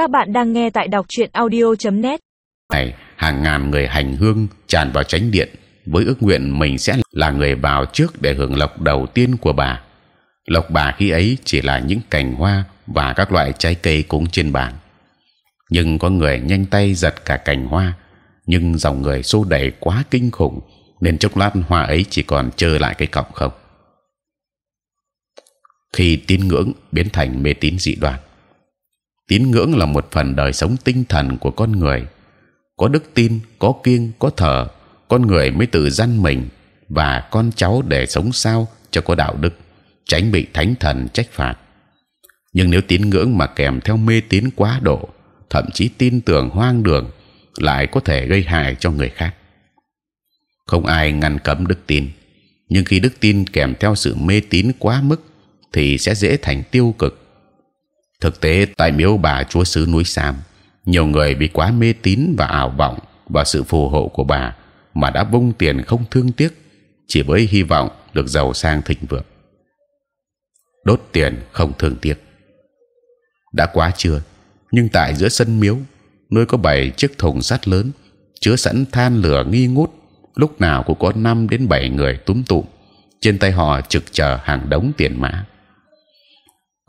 Các bạn đang nghe tại đọc truyện audio.net. này hàng ngàn người hành hương tràn vào chánh điện với ước nguyện mình sẽ là người vào trước để hưởng lộc đầu tiên của bà. Lộc bà khi ấy chỉ là những cành hoa và các loại trái cây cúng trên bàn. Nhưng có người nhanh tay giật cả cành hoa, nhưng dòng người xô đẩy quá kinh khủng nên chốc lát hoa ấy chỉ còn trơ lại cái cọng không. Khi tín ngưỡng biến thành mê tín dị đoan, tín ngưỡng là một phần đời sống tinh thần của con người. Có đức tin, có kiêng, có thờ, con người mới tự dân mình và con cháu để sống sao cho có đạo đức, tránh bị thánh thần trách phạt. Nhưng nếu tín ngưỡng mà kèm theo mê tín quá độ, thậm chí tin tưởng hoang đường, lại có thể gây hại cho người khác. Không ai ngăn cấm đức tin, nhưng khi đức tin kèm theo sự mê tín quá mức, thì sẽ dễ thành tiêu cực. Thực tế tại miếu bà chúa xứ núi Sam, nhiều người bị quá mê tín và ảo vọng và sự phù hộ của bà mà đã vung tiền không thương tiếc chỉ với hy vọng được giàu sang thịnh vượng. Đốt tiền không thương tiếc đã quá chưa? Nhưng tại giữa sân miếu, nơi có bảy chiếc thùng sắt lớn chứa sẵn than lửa nghi ngút, lúc nào cũng có năm đến bảy người túm tụm trên tay họ trực chờ hàng đống tiền mã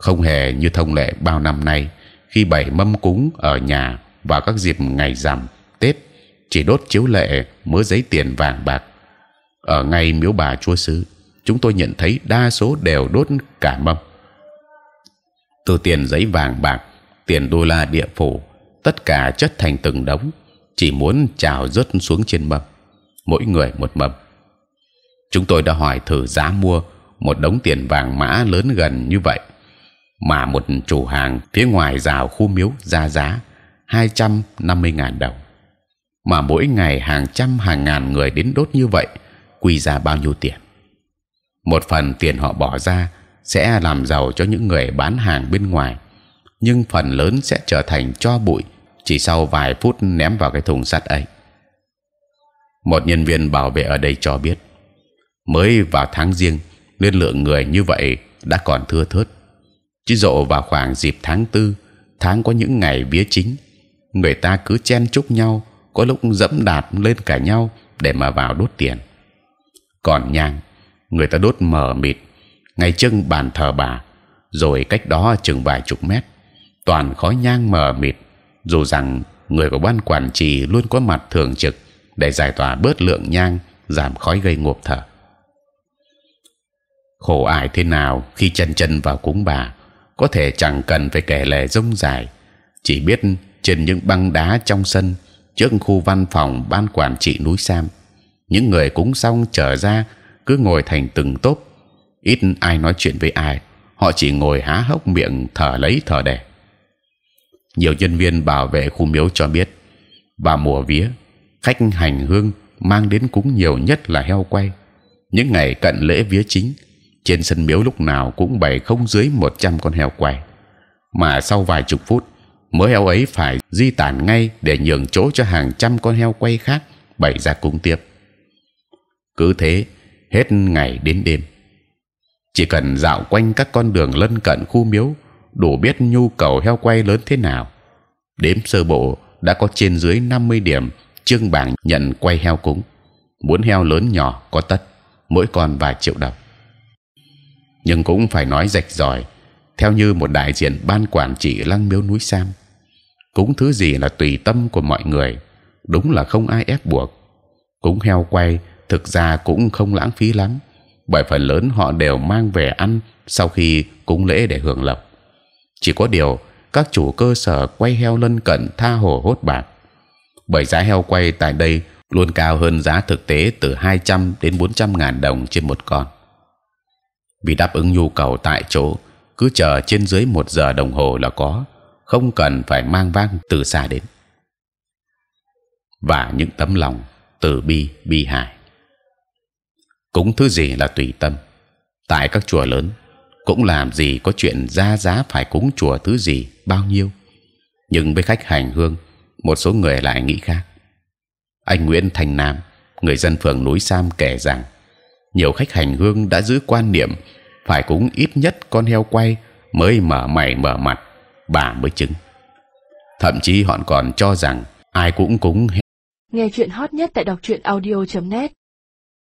không hề như thông lệ bao năm nay, khi bảy mâm cúng ở nhà và các dịp ngày rằm tết, chỉ đốt chiếu lệ, mớ giấy tiền vàng bạc. Ở ngay miếu bà chúa xứ chúng tôi nhận thấy đa số đều đốt cả mâm. Từ tiền giấy vàng bạc, tiền đô la địa phủ, tất cả chất thành từng đống, chỉ muốn trào rớt xuống trên mâm, mỗi người một mâm. Chúng tôi đã hỏi thử giá mua một đống tiền vàng mã lớn gần như vậy mà một chủ hàng phía ngoài rào khu miếu ra giá 250 ngàn đồng. Mà mỗi ngày hàng trăm, hàng ngàn người đến đốt như vậy, quy ra bao nhiêu tiền? Một phần tiền họ bỏ ra sẽ làm giàu cho những người bán hàng bên ngoài, nhưng phần lớn sẽ trở thành cho bụi chỉ sau vài phút ném vào cái thùng sắt ấy. Một nhân viên bảo vệ ở đây cho biết, mới vào tháng riêng, nên lượng người như vậy đã còn thưa thớt chỉ rộ vào khoảng dịp tháng tư, tháng có những ngày vía chính, người ta cứ chen chúc nhau, có lúc dẫm đạp lên cả nhau để mà vào đốt tiền. Còn nhang, người ta đốt mờ mịt, ngay trước bàn thờ bà, rồi cách đó chừng vài chục mét, toàn khói nhang mờ mịt, dù rằng người của ban quản trị luôn có mặt thường trực để giải tỏa bớt lượng nhang, giảm khói gây ngộp thở. Khổ ải thế nào khi chân chân vào cúng bà? Có thể chẳng cần phải kể lể rông dài. Chỉ biết trên những băng đá trong sân, trước khu văn phòng ban quản trị núi Sam, những người cúng xong trở ra, cứ ngồi thành từng tốp. Ít ai nói chuyện với ai, họ chỉ ngồi há hốc miệng thở lấy thở đẻ. Nhiều nhân viên bảo vệ khu miếu cho biết, vào mùa vía, khách hành hương mang đến cúng nhiều nhất là heo quay. Những ngày cận lễ vía chính trên sân miếu lúc nào cũng bày không dưới 100 con heo quay. Mà sau vài chục phút, mớ heo ấy phải di tản ngay để nhường chỗ cho hàng trăm con heo quay khác bày ra cúng tiếp. Cứ thế, hết ngày đến đêm. Chỉ cần dạo quanh các con đường lân cận khu miếu, đủ biết nhu cầu heo quay lớn thế nào. Đếm sơ bộ, đã có trên dưới 50 điểm trương bảng nhận quay heo cúng. Muốn heo lớn nhỏ có tất, mỗi con vài triệu đồng nhưng cũng phải nói rạch ròi, theo như một đại diện ban quản trị lăng miếu núi sam. Cúng thứ gì là tùy tâm của mọi người, đúng là không ai ép buộc. Cúng heo quay, thực ra cũng không lãng phí lắm, bởi phần lớn họ đều mang về ăn sau khi cúng lễ để hưởng lộc. Chỉ có điều, các chủ cơ sở quay heo lân cận tha hồ hốt bạc. Bởi giá heo quay tại đây luôn cao hơn giá thực tế từ 200 đến 400 ngàn đồng trên một con vì đáp ứng nhu cầu tại chỗ, cứ chờ trên dưới một giờ đồng hồ là có, không cần phải mang vang từ xa đến. Và những tấm lòng từ bi bi hài. Cúng thứ gì là tùy tâm. Tại các chùa lớn, cũng làm gì có chuyện ra giá phải cúng chùa thứ gì bao nhiêu. Nhưng với khách hành hương, một số người lại nghĩ khác. Anh Nguyễn Thành Nam, người dân phường núi Sam kể rằng nhiều khách hành hương đã giữ quan niệm, phải cúng ít nhất con heo quay mới mở mày mở mặt, bà mới chứng. Thậm chí họ còn cho rằng ai cũng cúng nghe chuyện hot nhất tại đọc truyện audio .net.